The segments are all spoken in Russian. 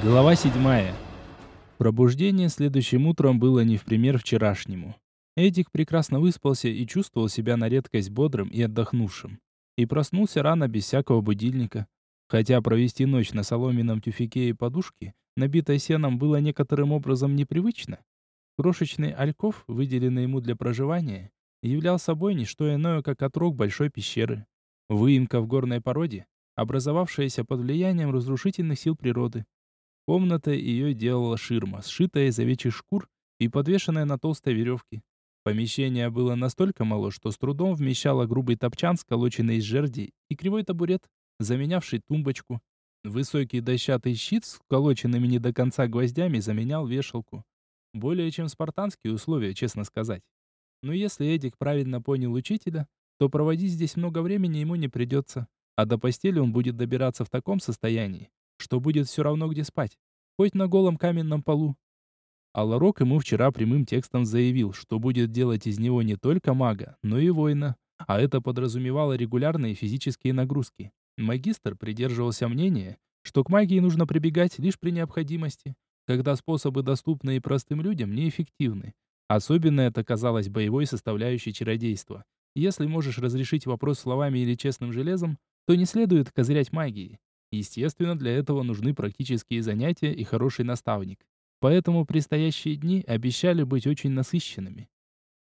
Глава седьмая. Пробуждение следующим утром было не в пример вчерашнему. Эдик прекрасно выспался и чувствовал себя на редкость бодрым и отдохнувшим. И проснулся рано без всякого будильника. Хотя провести ночь на соломенном тюфяке и подушке, набитой сеном, было некоторым образом непривычно. Крошечный альков, выделенный ему для проживания, являл собой не что иное, как отрог большой пещеры. Выемка в горной породе, образовавшаяся под влиянием разрушительных сил природы. Комната ее делала ширма, сшитая из овечьих шкур и подвешенная на толстой веревке. Помещение было настолько мало, что с трудом вмещало грубый топчан, сколоченный из жерди, и кривой табурет, заменявший тумбочку. Высокий дощатый щит с сколоченными не до конца гвоздями заменял вешалку. Более чем спартанские условия, честно сказать. Но если Эдик правильно понял учителя, то проводить здесь много времени ему не придется, а до постели он будет добираться в таком состоянии, что будет все равно где спать, хоть на голом каменном полу. А Ларок ему вчера прямым текстом заявил, что будет делать из него не только мага, но и воина, а это подразумевало регулярные физические нагрузки. Магистр придерживался мнения, что к магии нужно прибегать лишь при необходимости, когда способы, доступные простым людям, неэффективны. Особенно это казалось боевой составляющей чародейства. Если можешь разрешить вопрос словами или честным железом, то не следует козырять магией. Естественно, для этого нужны практические занятия и хороший наставник. Поэтому предстоящие дни обещали быть очень насыщенными.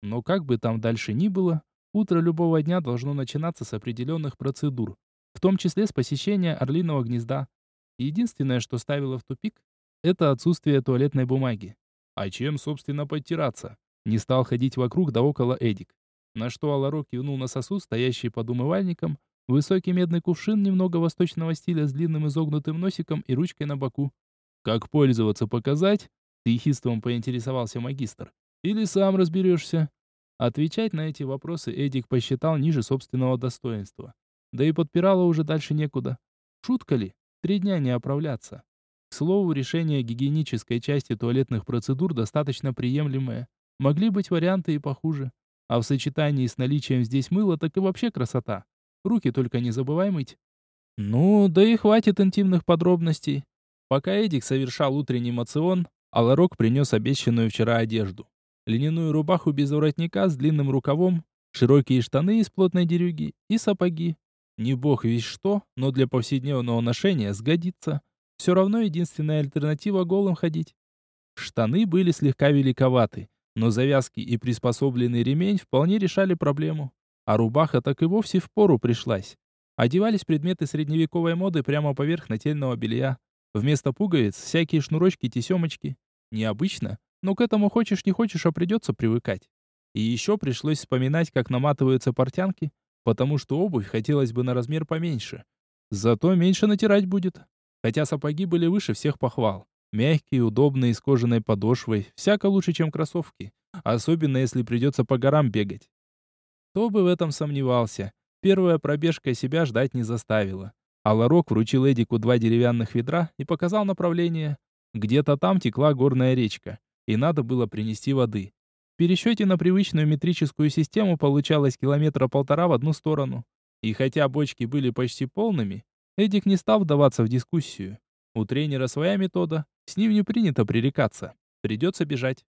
Но как бы там дальше ни было, утро любого дня должно начинаться с определенных процедур, в том числе с посещения орлиного гнезда. Единственное, что ставило в тупик, это отсутствие туалетной бумаги. А чем, собственно, подтираться? Не стал ходить вокруг да около Эдик. На что Аларок кивнул на сосуд, стоящий под умывальником, Высокий медный кувшин немного восточного стиля с длинным изогнутым носиком и ручкой на боку. «Как пользоваться показать?» — тихистом поинтересовался магистр. «Или сам разберешься?» Отвечать на эти вопросы Эдик посчитал ниже собственного достоинства. Да и подпирало уже дальше некуда. Шутка ли? Три дня не оправляться. К слову, решение гигиенической части туалетных процедур достаточно приемлемое. Могли быть варианты и похуже. А в сочетании с наличием здесь мыла так и вообще красота. Руки только не забывай мыть. Ну, да и хватит интимных подробностей. Пока Эдик совершал утренний мацион, Аларок принес обещанную вчера одежду. Льняную рубаху без воротника с длинным рукавом, широкие штаны из плотной дерюги и сапоги. Не бог весь что, но для повседневного ношения сгодится. Все равно единственная альтернатива голым ходить. Штаны были слегка великоваты, но завязки и приспособленный ремень вполне решали проблему а рубаха так и вовсе в пору пришлась. Одевались предметы средневековой моды прямо поверх нательного белья. Вместо пуговиц всякие шнурочки-тесемочки. Необычно, но к этому хочешь не хочешь, а придется привыкать. И еще пришлось вспоминать, как наматываются портянки, потому что обувь хотелось бы на размер поменьше. Зато меньше натирать будет. Хотя сапоги были выше всех похвал. Мягкие, удобные, с кожаной подошвой. Всяко лучше, чем кроссовки. Особенно, если придется по горам бегать. Кто бы в этом сомневался. Первая пробежка себя ждать не заставила. А Ларок вручил Эдику два деревянных ведра и показал направление. Где-то там текла горная речка, и надо было принести воды. В пересчете на привычную метрическую систему получалось километра полтора в одну сторону. И хотя бочки были почти полными, Эдик не стал вдаваться в дискуссию. У тренера своя метода, с ним не принято пререкаться. Придется бежать.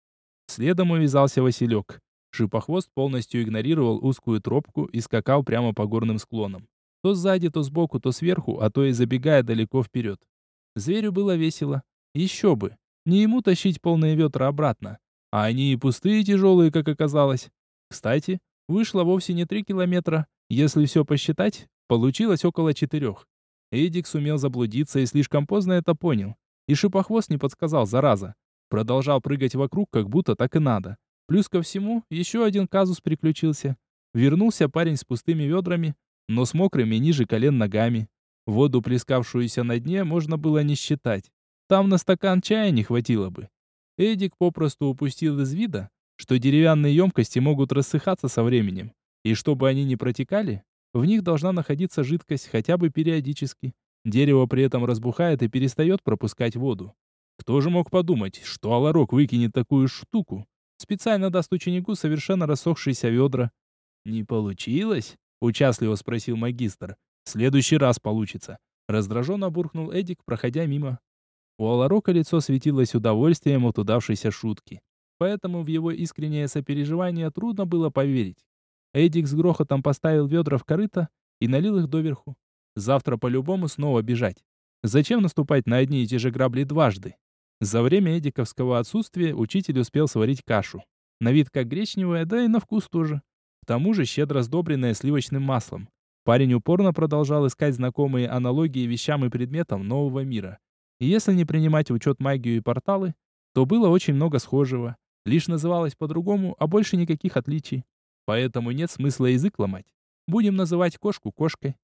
Следом увязался Василек. Шипохвост полностью игнорировал узкую тропку и скакал прямо по горным склонам. То сзади, то сбоку, то сверху, а то и забегая далеко вперед. Зверю было весело. Еще бы. Не ему тащить полные ветра обратно. А они и пустые тяжелые, как оказалось. Кстати, вышло вовсе не три километра. Если все посчитать, получилось около четырех. Эдик сумел заблудиться и слишком поздно это понял. И шипохвост не подсказал, зараза. Продолжал прыгать вокруг, как будто так и надо. Плюс ко всему, еще один казус приключился. Вернулся парень с пустыми ведрами, но с мокрыми ниже колен ногами. Воду, плескавшуюся на дне, можно было не считать. Там на стакан чая не хватило бы. Эдик попросту упустил из вида, что деревянные емкости могут рассыхаться со временем. И чтобы они не протекали, в них должна находиться жидкость хотя бы периодически. Дерево при этом разбухает и перестает пропускать воду. Кто же мог подумать, что Аларок выкинет такую штуку? Специально даст ученику совершенно рассохшиеся ведра. «Не получилось?» — участливо спросил магистр. «В следующий раз получится». Раздраженно буркнул Эдик, проходя мимо. У Аларока лицо светилось удовольствием от удавшейся шутки. Поэтому в его искреннее сопереживание трудно было поверить. Эдик с грохотом поставил ведра в корыто и налил их доверху. Завтра по-любому снова бежать. Зачем наступать на одни и те же грабли дважды? За время эдиковского отсутствия учитель успел сварить кашу. На вид как гречневая, да и на вкус тоже. К тому же щедро сдобренная сливочным маслом. Парень упорно продолжал искать знакомые аналогии вещам и предметам нового мира. И если не принимать в учет магию и порталы, то было очень много схожего. Лишь называлось по-другому, а больше никаких отличий. Поэтому нет смысла язык ломать. Будем называть кошку кошкой.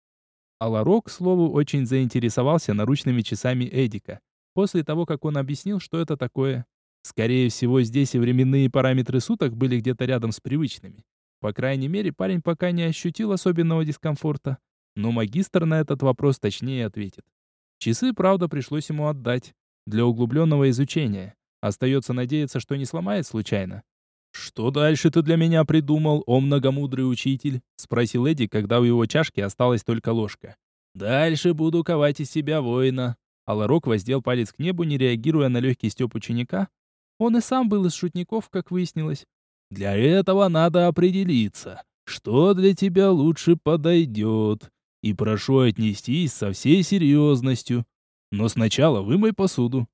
А Ларок, к слову, очень заинтересовался наручными часами Эдика. После того, как он объяснил, что это такое. Скорее всего, здесь и временные параметры суток были где-то рядом с привычными. По крайней мере, парень пока не ощутил особенного дискомфорта. Но магистр на этот вопрос точнее ответит. Часы, правда, пришлось ему отдать. Для углубленного изучения. Остается надеяться, что не сломает случайно. «Что дальше ты для меня придумал, о многомудрый учитель?» — спросил Эдди, когда у его чашки осталась только ложка. «Дальше буду ковать из себя воина». Аларок воздел палец к небу, не реагируя на легкий степ ученика. Он и сам был из шутников, как выяснилось. «Для этого надо определиться, что для тебя лучше подойдет. И прошу отнестись со всей серьезностью. Но сначала вымой посуду».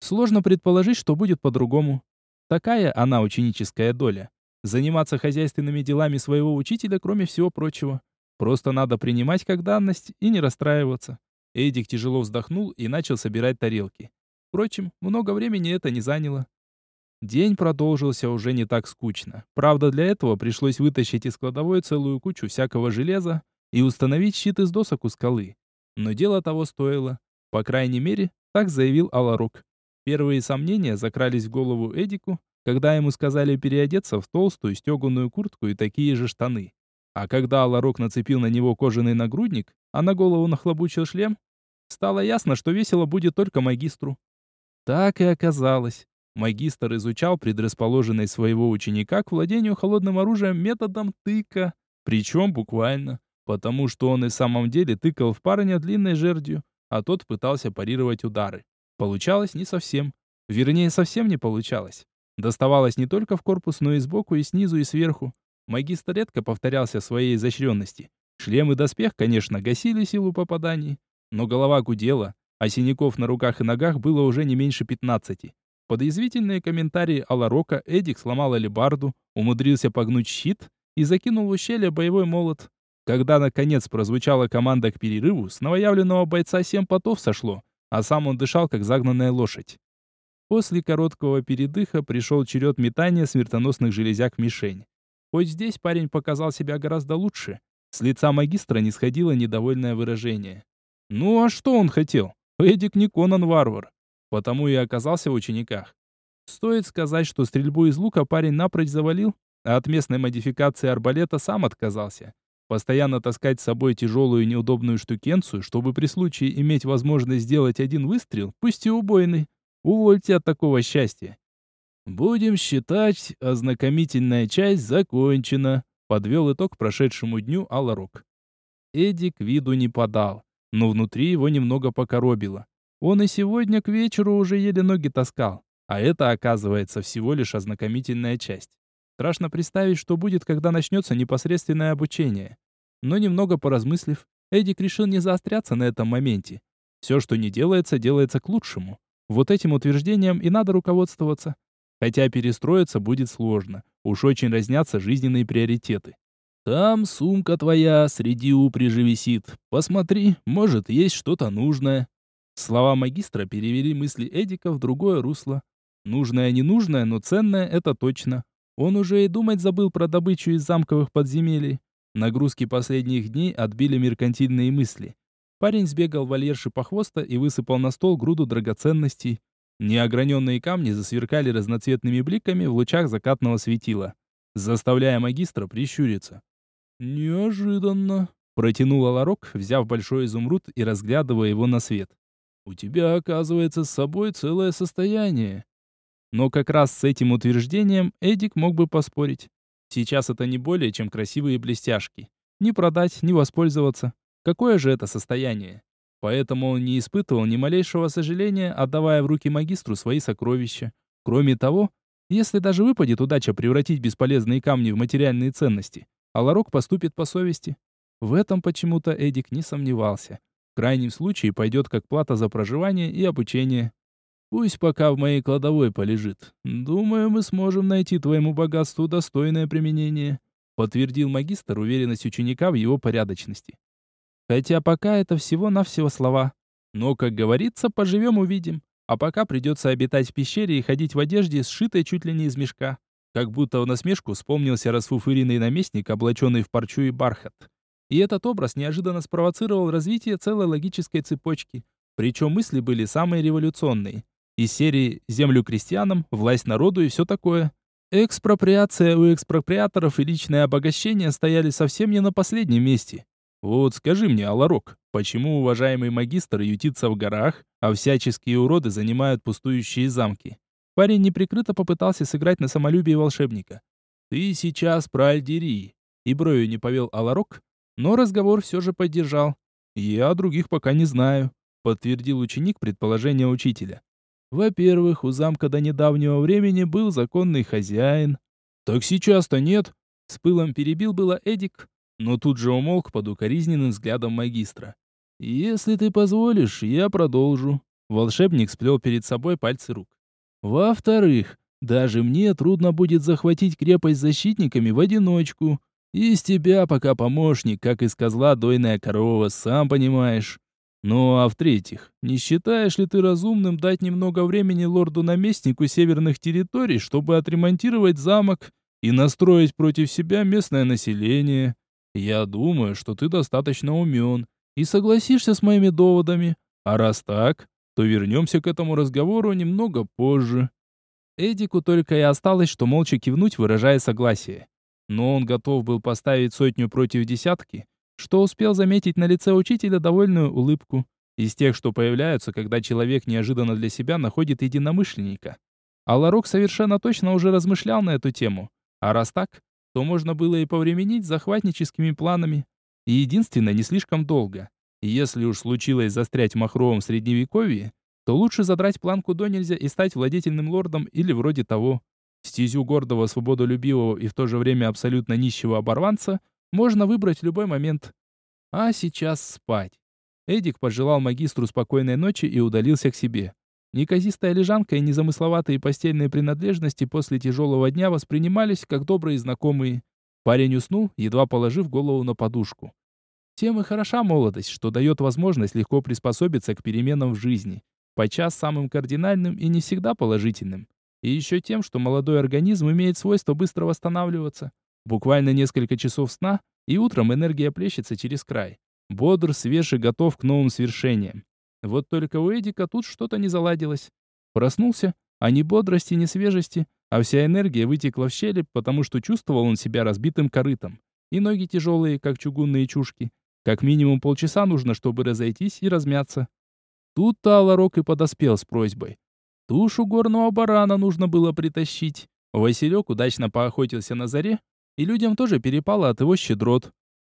Сложно предположить, что будет по-другому. Такая она ученическая доля. Заниматься хозяйственными делами своего учителя, кроме всего прочего. Просто надо принимать как данность и не расстраиваться. Эдик тяжело вздохнул и начал собирать тарелки. Впрочем, много времени это не заняло. День продолжился уже не так скучно. Правда, для этого пришлось вытащить из кладовой целую кучу всякого железа и установить щит из досок у скалы. Но дело того стоило. По крайней мере, так заявил Аларук. Первые сомнения закрались в голову Эдику, когда ему сказали переодеться в толстую стеганую куртку и такие же штаны. А когда Аларок нацепил на него кожаный нагрудник, а на голову нахлобучил шлем, стало ясно, что весело будет только магистру. Так и оказалось. Магистр изучал предрасположенность своего ученика к владению холодным оружием методом тыка, причем буквально, потому что он и в самом деле тыкал в парня длинной жердью, а тот пытался парировать удары. Получалось не совсем. Вернее, совсем не получалось. Доставалось не только в корпус, но и сбоку, и снизу, и сверху. Магистр редко повторялся своей изощренности. Шлем и доспех, конечно, гасили силу попаданий, но голова гудела, а синяков на руках и ногах было уже не меньше пятнадцати. Под язвительные комментарии Аларока Эдик сломал алебарду, умудрился погнуть щит и закинул в ущелье боевой молот. Когда, наконец, прозвучала команда к перерыву, с новоявленного бойца семь потов сошло, а сам он дышал, как загнанная лошадь. После короткого передыха пришел черед метания смертоносных железяк в мишень. Хоть здесь парень показал себя гораздо лучше, с лица магистра не сходило недовольное выражение. Ну а что он хотел? Эдик не Конан-варвар. Потому и оказался в учениках. Стоит сказать, что стрельбу из лука парень напрочь завалил, а от местной модификации арбалета сам отказался. Постоянно таскать с собой тяжелую неудобную штукенцию, чтобы при случае иметь возможность сделать один выстрел, пусть и убойный. Увольте от такого счастья. Будем считать, ознакомительная часть закончена, подвел итог прошедшему дню Аларок. Эдик виду не подал, но внутри его немного покоробило. Он и сегодня к вечеру уже еле ноги таскал, а это, оказывается, всего лишь ознакомительная часть. Страшно представить, что будет, когда начнется непосредственное обучение. Но немного поразмыслив, Эдик решил не заостряться на этом моменте. Все, что не делается, делается к лучшему. Вот этим утверждением и надо руководствоваться. Хотя перестроиться будет сложно. Уж очень разнятся жизненные приоритеты. Там сумка твоя среди упряжи висит. Посмотри, может, есть что-то нужное. Слова магистра перевели мысли Эдика в другое русло. Нужное, ненужное, но ценное — это точно. Он уже и думать забыл про добычу из замковых подземелий. Нагрузки последних дней отбили меркантильные мысли. Парень сбегал вольерши по хвоста и высыпал на стол груду драгоценностей. Неограненные камни засверкали разноцветными бликами в лучах закатного светила, заставляя магистра прищуриться. «Неожиданно», — протянул Аларок, взяв большой изумруд и разглядывая его на свет. «У тебя, оказывается, с собой целое состояние. Но как раз с этим утверждением Эдик мог бы поспорить. Сейчас это не более, чем красивые блестяшки. Ни продать, ни воспользоваться. Какое же это состояние? Поэтому он не испытывал ни малейшего сожаления, отдавая в руки магистру свои сокровища. Кроме того, если даже выпадет удача превратить бесполезные камни в материальные ценности, Аларок поступит по совести. В этом почему-то Эдик не сомневался. В крайнем случае пойдет как плата за проживание и обучение. Пусть пока в моей кладовой полежит. Думаю, мы сможем найти твоему богатству достойное применение, подтвердил магистр уверенность ученика в его порядочности. Хотя пока это всего-навсего слова. Но, как говорится, поживем увидим. А пока придется обитать в пещере и ходить в одежде, сшитой чуть ли не из мешка. Как будто в насмешку вспомнился расфуфыренный наместник, облаченный в парчу и бархат. И этот образ неожиданно спровоцировал развитие целой логической цепочки. Причем мысли были самые революционные. Из серии «Землю крестьянам», «Власть народу» и все такое. Экспроприация у экспроприаторов и личное обогащение стояли совсем не на последнем месте. Вот скажи мне, Аларок, почему уважаемый магистр ютится в горах, а всяческие уроды занимают пустующие замки? Парень неприкрыто попытался сыграть на самолюбие волшебника. Ты сейчас про Альдерии. И бровью не повел Аларок, но разговор все же поддержал. «Я других пока не знаю», — подтвердил ученик предположение учителя. «Во-первых, у замка до недавнего времени был законный хозяин». «Так сейчас-то нет», — с пылом перебил было Эдик, но тут же умолк под укоризненным взглядом магистра. «Если ты позволишь, я продолжу». Волшебник сплел перед собой пальцы рук. «Во-вторых, даже мне трудно будет захватить крепость защитниками в одиночку. Из тебя пока помощник, как из козла дойная корова, сам понимаешь. Ну а в-третьих, не считаешь ли ты разумным дать немного времени лорду-наместнику северных территорий, чтобы отремонтировать замок и настроить против себя местное население? Я думаю, что ты достаточно умен и согласишься с моими доводами. А раз так, то вернемся к этому разговору немного позже. Эдику только и осталось, что молча кивнуть, выражая согласие но он готов был поставить сотню против десятки, что успел заметить на лице учителя довольную улыбку, из тех, что появляются, когда человек неожиданно для себя находит единомышленника. А Ларок совершенно точно уже размышлял на эту тему, а раз так, то можно было и повременить захватническими планами, и единственное, не слишком долго. Если уж случилось застрять в махровом средневековье, то лучше задрать планку до нельзя и стать владетельным лордом или вроде того. Стезю гордого, свободолюбивого и в то же время абсолютно нищего оборванца можно выбрать в любой момент. А сейчас спать. Эдик пожелал магистру спокойной ночи и удалился к себе. Неказистая лежанка и незамысловатые постельные принадлежности после тяжелого дня воспринимались как добрые знакомые. Парень уснул, едва положив голову на подушку. Тем и хороша молодость, что дает возможность легко приспособиться к переменам в жизни, подчас самым кардинальным и не всегда положительным. И еще тем, что молодой организм имеет свойство быстро восстанавливаться. Буквально несколько часов сна, и утром энергия плещется через край. Бодр, свеж и готов к новым свершениям. Вот только у Эдика тут что-то не заладилось. Проснулся, а ни бодрости, ни свежести, а вся энергия вытекла в щели, потому что чувствовал он себя разбитым корытом. И ноги тяжелые, как чугунные чушки. Как минимум полчаса нужно, чтобы разойтись и размяться. Тут-то Аларок и подоспел с просьбой. Тушу горного барана нужно было притащить. Василек удачно поохотился на заре, и людям тоже перепало от его щедрот.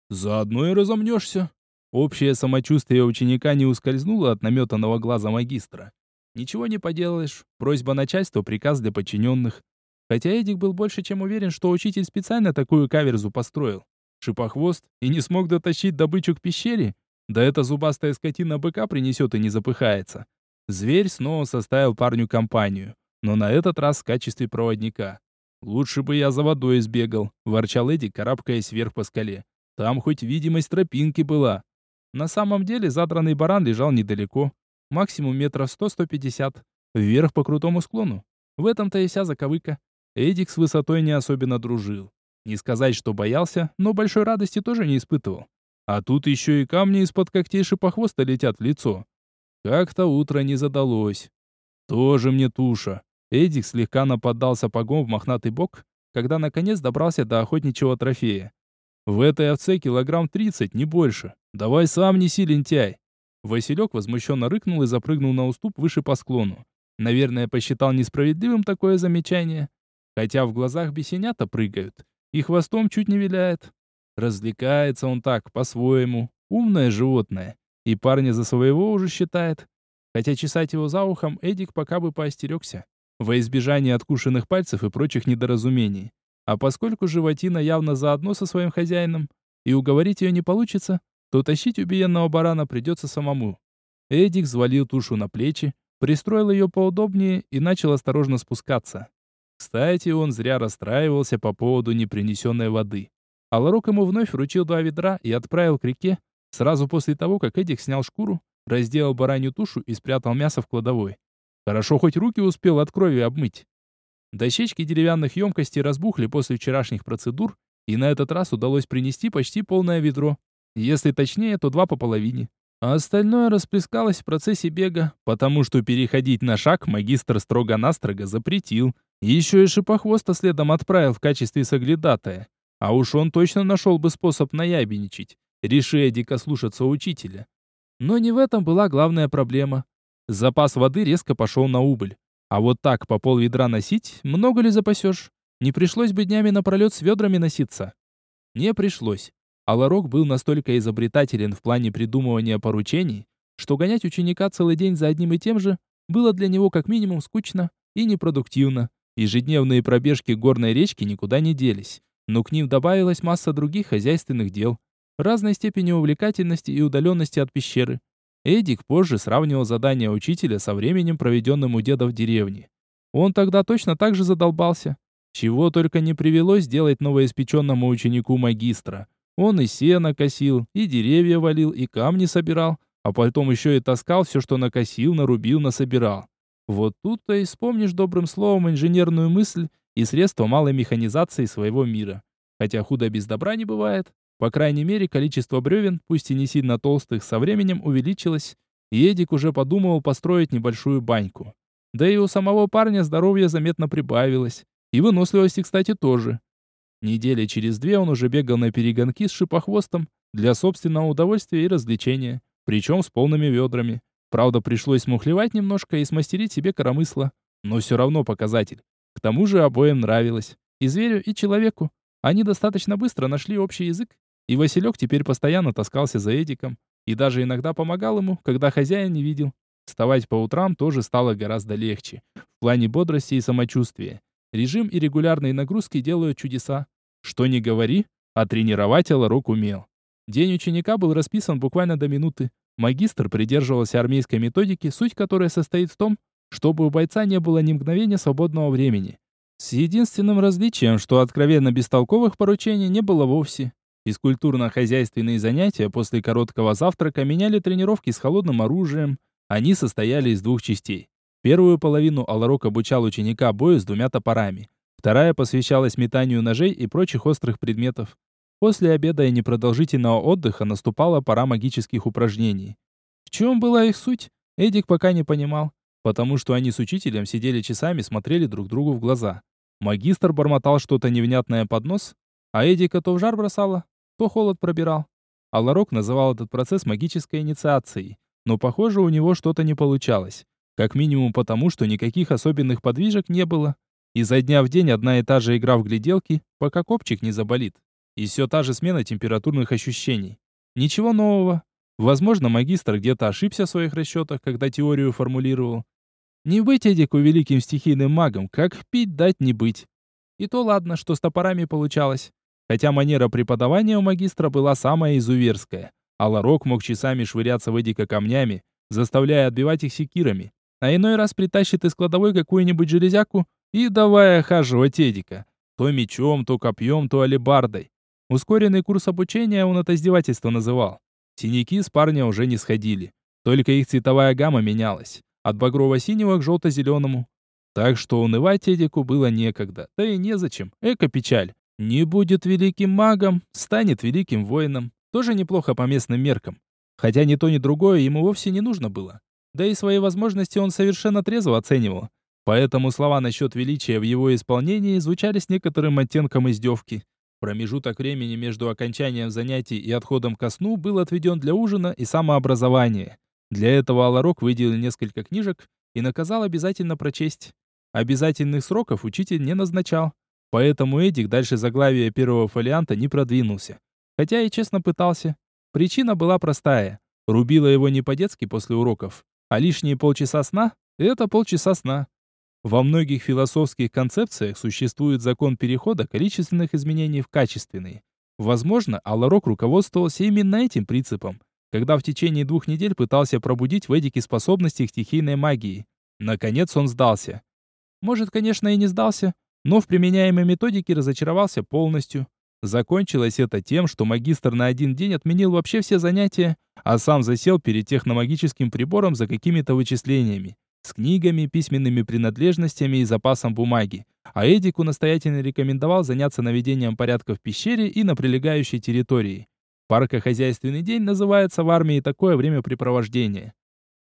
Заодно и разомнешься. Общее самочувствие ученика не ускользнуло от наметанного глаза магистра. Ничего не поделаешь, просьба начальства, приказ для подчиненных. Хотя Эдик был больше чем уверен, что учитель специально такую каверзу построил. Шипохвост и не смог дотащить добычу к пещере? Да эта зубастая скотина быка принесет и не запыхается. Зверь снова составил парню компанию, но на этот раз в качестве проводника. «Лучше бы я за водой сбегал», — ворчал Эдди, карабкаясь вверх по скале. «Там хоть видимость тропинки была». На самом деле задранный баран лежал недалеко, максимум метров сто-сто пятьдесят, вверх по крутому склону. В этом-то и вся заковыка. Эдик с высотой не особенно дружил. Не сказать, что боялся, но большой радости тоже не испытывал. А тут еще и камни из-под когтей шипохвоста летят в лицо. Как-то утро не задалось. Тоже мне туша. Эдик слегка нападал сапогом в мохнатый бок, когда наконец добрался до охотничьего трофея. В этой овце килограмм тридцать, не больше. Давай сам неси, лентяй. Василек возмущенно рыкнул и запрыгнул на уступ выше по склону. Наверное, посчитал несправедливым такое замечание. Хотя в глазах бесенята прыгают, и хвостом чуть не виляет. Развлекается он так, по-своему. Умное животное. и парня за своего уже считает. Хотя чесать его за ухом Эдик пока бы поостерегся, во избежание откушенных пальцев и прочих недоразумений. А поскольку животина явно заодно со своим хозяином, и уговорить ее не получится, то тащить убиенного барана придется самому. Эдик взвалил тушу на плечи, пристроил ее поудобнее и начал осторожно спускаться. Кстати, он зря расстраивался по поводу непринесенной воды. Аларок ему вновь вручил два ведра и отправил к реке, сразу после того, как Эдик снял шкуру, разделал баранью тушу и спрятал мясо в кладовой. Хорошо хоть руки успел от крови обмыть. Дощечки деревянных емкостей разбухли после вчерашних процедур, и на этот раз удалось принести почти полное ведро. Если точнее, то два по половине. А остальное расплескалось в процессе бега, потому что переходить на шаг магистр строго-настрого запретил. Еще и шипохвоста следом отправил в качестве соглядатая. А уж он точно нашел бы способ наябеничать, реши дико слушаться учителя. Но не в этом была главная проблема. Запас воды резко пошел на убыль. А вот так по пол ведра носить, много ли запасешь? Не пришлось бы днями напролет с ведрами носиться. Не пришлось. А Ларок был настолько изобретателен в плане придумывания поручений, что гонять ученика целый день за одним и тем же было для него как минимум скучно и непродуктивно. Ежедневные пробежки горной речки никуда не делись, но к ним добавилась масса других хозяйственных дел, разной степени увлекательности и удаленности от пещеры. Эдик позже сравнивал задания учителя со временем, проведенным у деда в деревне. Он тогда точно так же задолбался. Чего только не привелось сделать новоиспеченному ученику магистра. Он и сено косил, и деревья валил, и камни собирал, а потом еще и таскал все, что накосил, нарубил, насобирал. Вот тут-то и вспомнишь добрым словом инженерную мысль и средства малой механизации своего мира. Хотя худо без добра не бывает. По крайней мере, количество бревен, пусть и не сильно толстых, со временем увеличилось, и Эдик уже подумывал построить небольшую баньку. Да и у самого парня здоровье заметно прибавилось. И выносливости, кстати, тоже. Недели через две он уже бегал на перегонки с шипохвостом для собственного удовольствия и развлечения, причем с полными ведрами. Правда, пришлось смухлевать немножко и смастерить себе коромысло, но все равно показатель. К тому же обоим нравилось. И зверю, и человеку. Они достаточно быстро нашли общий язык, и Василек теперь постоянно таскался за Эдиком и даже иногда помогал ему, когда хозяин не видел. Вставать по утрам тоже стало гораздо легче, в плане бодрости и самочувствия. Режим и регулярные нагрузки делают чудеса. Что ни говори, а тренировать Аларок умел. День ученика был расписан буквально до минуты. Магистр придерживался армейской методики, суть которой состоит в том, чтобы у бойца не было ни мгновения свободного времени. С единственным различием, что откровенно бестолковых поручений не было вовсе. Физкультурно-хозяйственные занятия после короткого завтрака меняли тренировки с холодным оружием. Они состояли из двух частей. Первую половину Аларок обучал ученика бою с двумя топорами. Вторая посвящалась метанию ножей и прочих острых предметов. После обеда и непродолжительного отдыха наступала пора магических упражнений. В чем была их суть, Эдик пока не понимал, потому что они с учителем сидели часами, смотрели друг другу в глаза. Магистр бормотал что-то невнятное под нос, а Эдика то в жар бросала, то холод пробирал. Аларок называл этот процесс магической инициацией, но, похоже, у него что-то не получалось. Как минимум потому, что никаких особенных подвижек не было. И за дня в день одна и та же игра в гляделки, пока копчик не заболит. И все та же смена температурных ощущений. Ничего нового. Возможно, магистр где-то ошибся в своих расчетах, когда теорию формулировал. Не быть Эдику великим стихийным магом, как пить дать не быть. И то ладно, что с топорами получалось. Хотя манера преподавания у магистра была самая изуверская. А Ларок мог часами швыряться в Эдика камнями, заставляя отбивать их секирами а иной раз притащит из кладовой какую-нибудь железяку и давай охаживать Эдика. То мечом, то копьем, то алебардой. Ускоренный курс обучения он это издевательство называл. Синяки с парня уже не сходили. Только их цветовая гамма менялась. От багрово-синего к желто-зеленому. Так что унывать Эдику было некогда. Да и незачем. Эко-печаль. Не будет великим магом, станет великим воином. Тоже неплохо по местным меркам. Хотя ни то, ни другое ему вовсе не нужно было. Да и свои возможности он совершенно трезво оценивал. Поэтому слова насчет величия в его исполнении звучали с некоторым оттенком издевки. Промежуток времени между окончанием занятий и отходом ко сну был отведен для ужина и самообразования. Для этого Аларок выделил несколько книжек и наказал обязательно прочесть. Обязательных сроков учитель не назначал. Поэтому Эдик дальше заглавия первого фолианта не продвинулся. Хотя и честно пытался. Причина была простая. Рубила его не по-детски после уроков, а лишние полчаса сна – это полчаса сна. Во многих философских концепциях существует закон перехода количественных изменений в качественные. Возможно, Алларок руководствовался именно этим принципом, когда в течение двух недель пытался пробудить в Эдике способности к стихийной магии. Наконец он сдался. Может, конечно, и не сдался, но в применяемой методике разочаровался полностью. Закончилось это тем, что магистр на один день отменил вообще все занятия, а сам засел перед техномагическим прибором за какими-то вычислениями, с книгами, письменными принадлежностями и запасом бумаги. А Эдику настоятельно рекомендовал заняться наведением порядка в пещере и на прилегающей территории. Паркохозяйственный день называется в армии такое времяпрепровождение.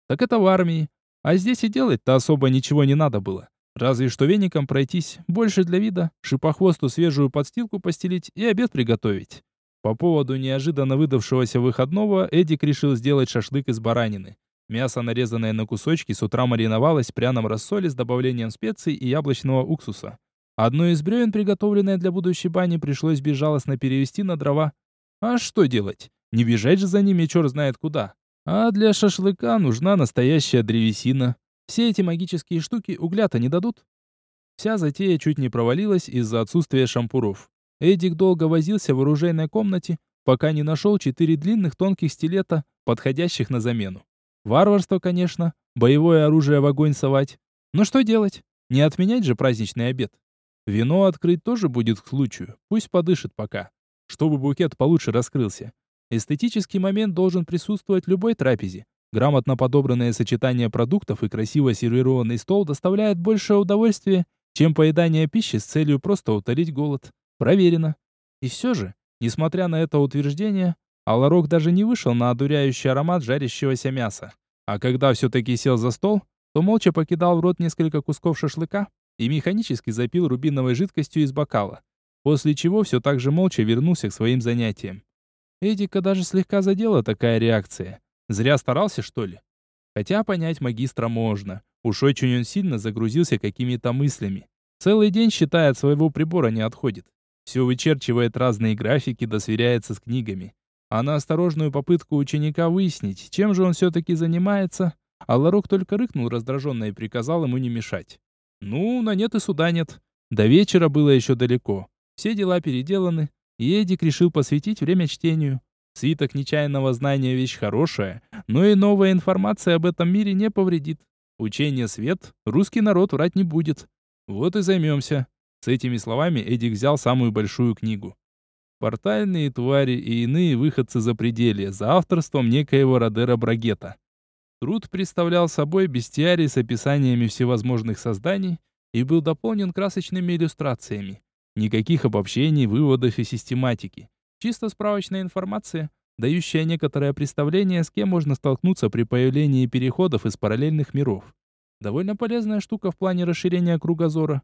Так это в армии. А здесь и делать-то особо ничего не надо было. Разве что веником пройтись, больше для вида, шипохвосту свежую подстилку постелить и обед приготовить. По поводу неожиданно выдавшегося выходного Эдик решил сделать шашлык из баранины. Мясо, нарезанное на кусочки, с утра мариновалось в пряном рассоле с добавлением специй и яблочного уксуса. Одно из бревен, приготовленное для будущей бани, пришлось безжалостно перевести на дрова. А что делать? Не бежать же за ними черт знает куда. А для шашлыка нужна настоящая древесина. Все эти магические штуки угля-то не дадут. Вся затея чуть не провалилась из-за отсутствия шампуров. Эдик долго возился в оружейной комнате, пока не нашел четыре длинных тонких стилета, подходящих на замену. Варварство, конечно, боевое оружие в огонь совать. Но что делать? Не отменять же праздничный обед. Вино открыть тоже будет к случаю, пусть подышит пока, чтобы букет получше раскрылся. Эстетический момент должен присутствовать в любой трапезе, Грамотно подобранное сочетание продуктов и красиво сервированный стол доставляет большее удовольствие, чем поедание пищи с целью просто утолить голод. Проверено. И все же, несмотря на это утверждение, Аларок даже не вышел на одуряющий аромат жарящегося мяса. А когда все-таки сел за стол, то молча покидал в рот несколько кусков шашлыка и механически запил рубиновой жидкостью из бокала. После чего все так же молча вернулся к своим занятиям. Эдика даже слегка задела такая реакция. Зря старался, что ли? Хотя понять магистра можно. Уж очень он сильно загрузился какими-то мыслями. Целый день, считая, от своего прибора не отходит. Все вычерчивает разные графики, да сверяется с книгами. А на осторожную попытку ученика выяснить, чем же он все-таки занимается, Алларок только рыкнул раздраженно и приказал ему не мешать. Ну, на нет и суда нет. До вечера было еще далеко. Все дела переделаны, и Эдик решил посвятить время чтению. Свиток нечаянного знания вещь хорошая, но и новая информация об этом мире не повредит. Учение свет, русский народ врать не будет. Вот и займемся. С этими словами Эдик взял самую большую книгу. Портальные твари и иные выходцы за пределы за авторством некоего Родера Брагета. Труд представлял собой бестиарий с описаниями всевозможных созданий и был дополнен красочными иллюстрациями. Никаких обобщений, выводов и систематики. Чисто справочная информация, дающая некоторое представление, с кем можно столкнуться при появлении переходов из параллельных миров. Довольно полезная штука в плане расширения кругозора.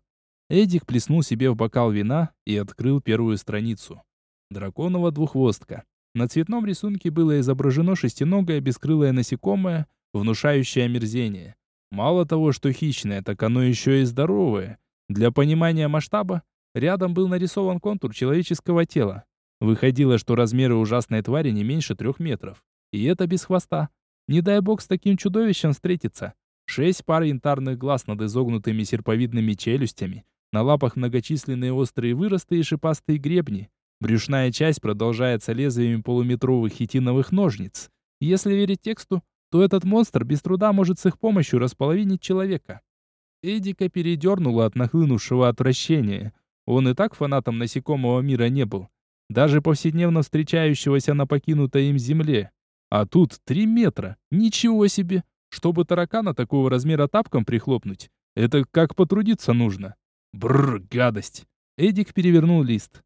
Эдик плеснул себе в бокал вина и открыл первую страницу. Драконова двухвостка. На цветном рисунке было изображено шестиногое бескрылое насекомое, внушающее омерзение. Мало того, что хищное, так оно еще и здоровое. Для понимания масштаба, рядом был нарисован контур человеческого тела. Выходило, что размеры ужасной твари не меньше трех метров. И это без хвоста. Не дай бог с таким чудовищем встретиться. Шесть пар янтарных глаз над изогнутыми серповидными челюстями. На лапах многочисленные острые выросты и шипастые гребни. Брюшная часть продолжается лезвиями полуметровых хитиновых ножниц. Если верить тексту, то этот монстр без труда может с их помощью располовинить человека. Эдика передернуло от нахлынувшего отвращения. Он и так фанатом насекомого мира не был даже повседневно встречающегося на покинутой им земле. А тут три метра. Ничего себе! Чтобы таракана такого размера тапком прихлопнуть, это как потрудиться нужно. Бррр, гадость. Эдик перевернул лист.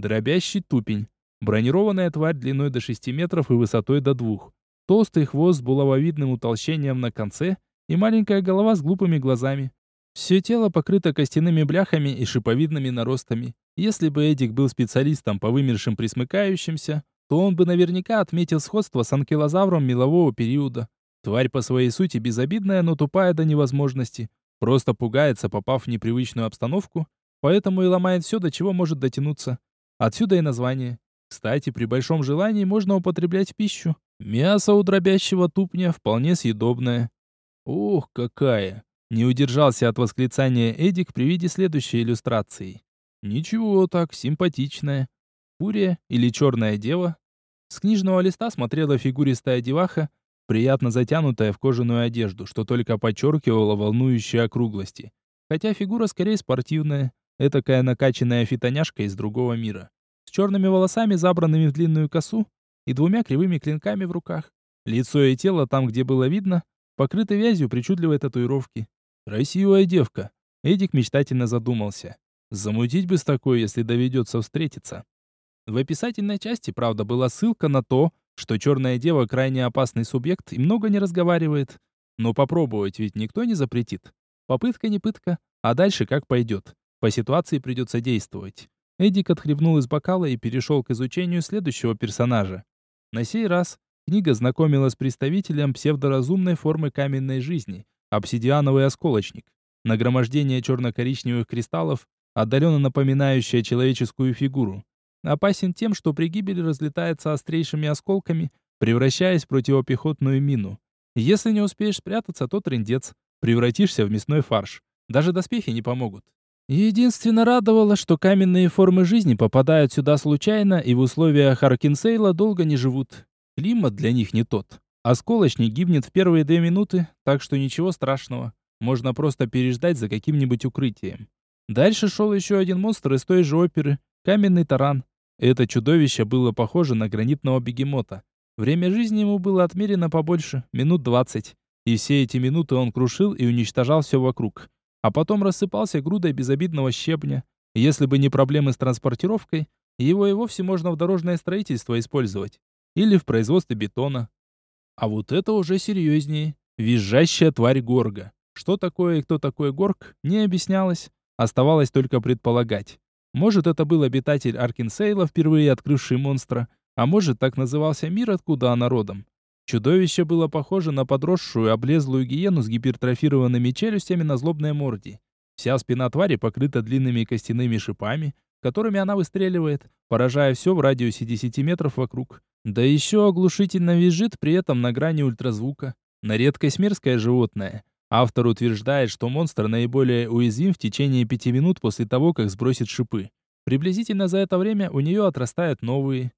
Дробящий тупень. Бронированная тварь длиной до 6 метров и высотой до 2. Толстый хвост с булавовидным утолщением на конце и маленькая голова с глупыми глазами. Все тело покрыто костяными бляхами и шиповидными наростами. Если бы Эдик был специалистом по вымершим присмыкающимся, то он бы наверняка отметил сходство с анкилозавром мелового периода. Тварь по своей сути безобидная, но тупая до невозможности. Просто пугается, попав в непривычную обстановку, поэтому и ломает все, до чего может дотянуться. Отсюда и название. Кстати, при большом желании можно употреблять в пищу. Мясо у дробящего тупня вполне съедобное. Ох, какая! Не удержался от восклицания Эдик при виде следующей иллюстрации. Ничего так, симпатичная. Фурия или черная дева. С книжного листа смотрела фигуристая деваха, приятно затянутая в кожаную одежду, что только подчеркивало волнующие округлости. Хотя фигура скорее спортивная, этакая накачанная фитоняшка из другого мира. С черными волосами, забранными в длинную косу, и двумя кривыми клинками в руках. Лицо и тело, там, где было видно, покрыты вязью причудливой татуировки. Красивая девка. Эдик мечтательно задумался. Замутить бы с такой, если доведется встретиться. В описательной части, правда, была ссылка на то, что черная дева крайне опасный субъект и много не разговаривает. Но попробовать ведь никто не запретит. Попытка не пытка, а дальше как пойдет. По ситуации придется действовать. Эдик отхлебнул из бокала и перешел к изучению следующего персонажа. На сей раз книга знакомила с представителем псевдоразумной формы каменной жизни, обсидиановый осколочник. Нагромождение черно-коричневых кристаллов, отдаленно напоминающее человеческую фигуру. Опасен тем, что при гибели разлетается острейшими осколками, превращаясь в противопехотную мину. Если не успеешь спрятаться, то трындец. Превратишься в мясной фарш. Даже доспехи не помогут. Единственно радовало, что каменные формы жизни попадают сюда случайно и в условиях Аркинсейла долго не живут. Климат для них не тот. Осколочник гибнет в первые две минуты, так что ничего страшного. Можно просто переждать за каким-нибудь укрытием. Дальше шел еще один монстр из той же оперы — каменный таран. Это чудовище было похоже на гранитного бегемота. Время жизни ему было отмерено побольше, минут двадцать. И все эти минуты он крушил и уничтожал все вокруг а потом рассыпался грудой безобидного щебня. Если бы не проблемы с транспортировкой, его и вовсе можно в дорожное строительство использовать. Или в производстве бетона. А вот это уже серьезнее. Визжащая тварь Горга. Что такое и кто такой Горг, не объяснялось. Оставалось только предполагать. Может, это был обитатель Аркинсейла, впервые открывший монстра, а может, так назывался мир, откуда она родом. Чудовище было похоже на подросшую облезлую гиену с гипертрофированными челюстями на злобной морде. Вся спина твари покрыта длинными костяными шипами, которыми она выстреливает, поражая все в радиусе 10 метров вокруг. Да еще оглушительно визжит при этом на грани ультразвука. На редкость мерзкое животное. Автор утверждает, что монстр наиболее уязвим в течение пяти минут после того, как сбросит шипы. Приблизительно за это время у нее отрастают новые.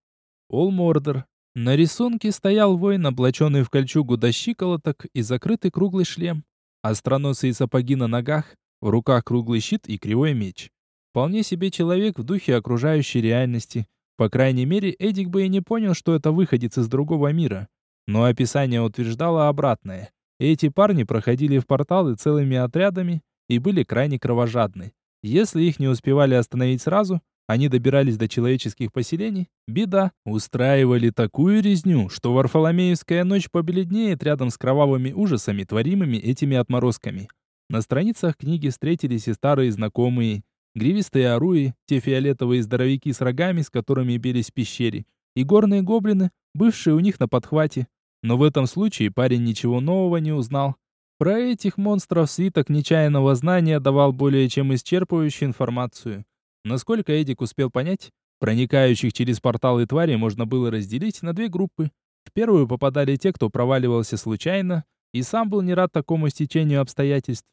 Олмордер, на рисунке стоял воин, облаченный в кольчугу до щиколоток и закрытый круглый шлем. Остроносые сапоги на ногах, в руках круглый щит и кривой меч. Вполне себе человек в духе окружающей реальности. По крайней мере, Эдик бы и не понял, что это выходец из другого мира. Но описание утверждало обратное. Эти парни проходили в порталы целыми отрядами и были крайне кровожадны. Если их не успевали остановить сразу, они добирались до человеческих поселений, беда, устраивали такую резню, что Варфоломеевская ночь побледнеет рядом с кровавыми ужасами, творимыми этими отморозками. На страницах книги встретились и старые знакомые, гривистые оруи, те фиолетовые здоровяки с рогами, с которыми бились в пещере, и горные гоблины, бывшие у них на подхвате. Но в этом случае парень ничего нового не узнал. Про этих монстров свиток нечаянного знания давал более чем исчерпывающую информацию. Насколько Эдик успел понять, проникающих через порталы твари можно было разделить на две группы. В первую попадали те, кто проваливался случайно, и сам был не рад такому стечению обстоятельств.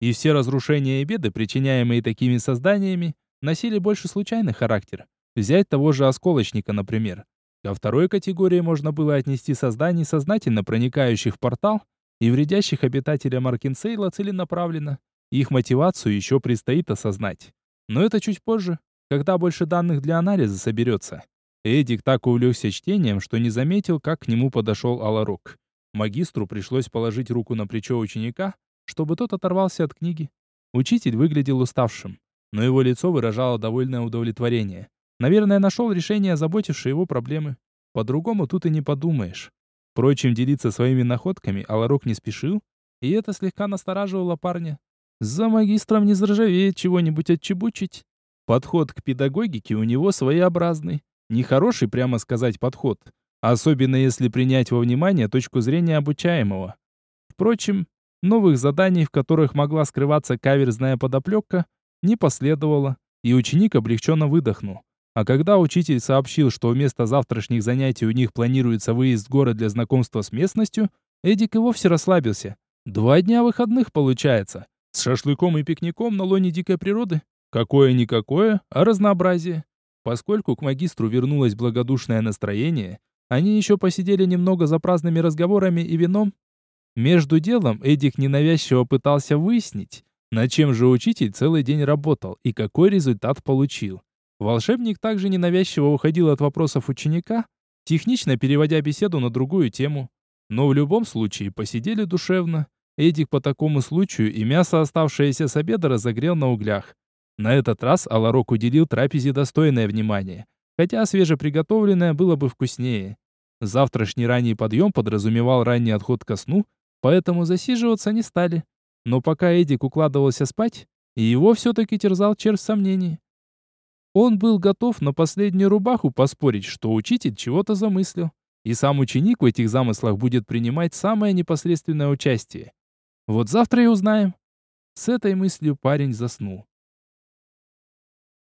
И все разрушения и беды, причиняемые такими созданиями, носили больше случайный характер. Взять того же осколочника, например. Ко второй категории можно было отнести созданий, сознательно проникающих в портал и вредящих обитателям Аркинсейла целенаправленно. Их мотивацию еще предстоит осознать. Но это чуть позже, когда больше данных для анализа соберется. Эдик так увлекся чтением, что не заметил, как к нему подошел Аларок. Магистру пришлось положить руку на плечо ученика, чтобы тот оторвался от книги. Учитель выглядел уставшим, но его лицо выражало довольное удовлетворение. Наверное, нашел решение, заботившее его проблемы. По-другому тут и не подумаешь. Впрочем, делиться своими находками Аларок не спешил, и это слегка настораживало парня. За магистром не заржавеет чего-нибудь отчебучить. Подход к педагогике у него своеобразный. Нехороший, прямо сказать, подход. Особенно если принять во внимание точку зрения обучаемого. Впрочем, новых заданий, в которых могла скрываться каверзная подоплека, не последовало, и ученик облегченно выдохнул. А когда учитель сообщил, что вместо завтрашних занятий у них планируется выезд в город для знакомства с местностью, Эдик и вовсе расслабился. Два дня выходных получается. С шашлыком и пикником на лоне дикой природы. Какое-никакое, а разнообразие. Поскольку к магистру вернулось благодушное настроение, они еще посидели немного за праздными разговорами и вином. Между делом Эдик ненавязчиво пытался выяснить, над чем же учитель целый день работал и какой результат получил. Волшебник также ненавязчиво уходил от вопросов ученика, технично переводя беседу на другую тему. Но в любом случае посидели душевно. Эдик по такому случаю и мясо, оставшееся с обеда, разогрел на углях. На этот раз Аларок уделил трапезе достойное внимание, хотя свежеприготовленное было бы вкуснее. Завтрашний ранний подъем подразумевал ранний отход ко сну, поэтому засиживаться не стали. Но пока Эдик укладывался спать, его все-таки терзал червь сомнений. Он был готов на последнюю рубаху поспорить, что учитель чего-то замыслил, и сам ученик в этих замыслах будет принимать самое непосредственное участие. Вот завтра и узнаем. С этой мыслью парень заснул.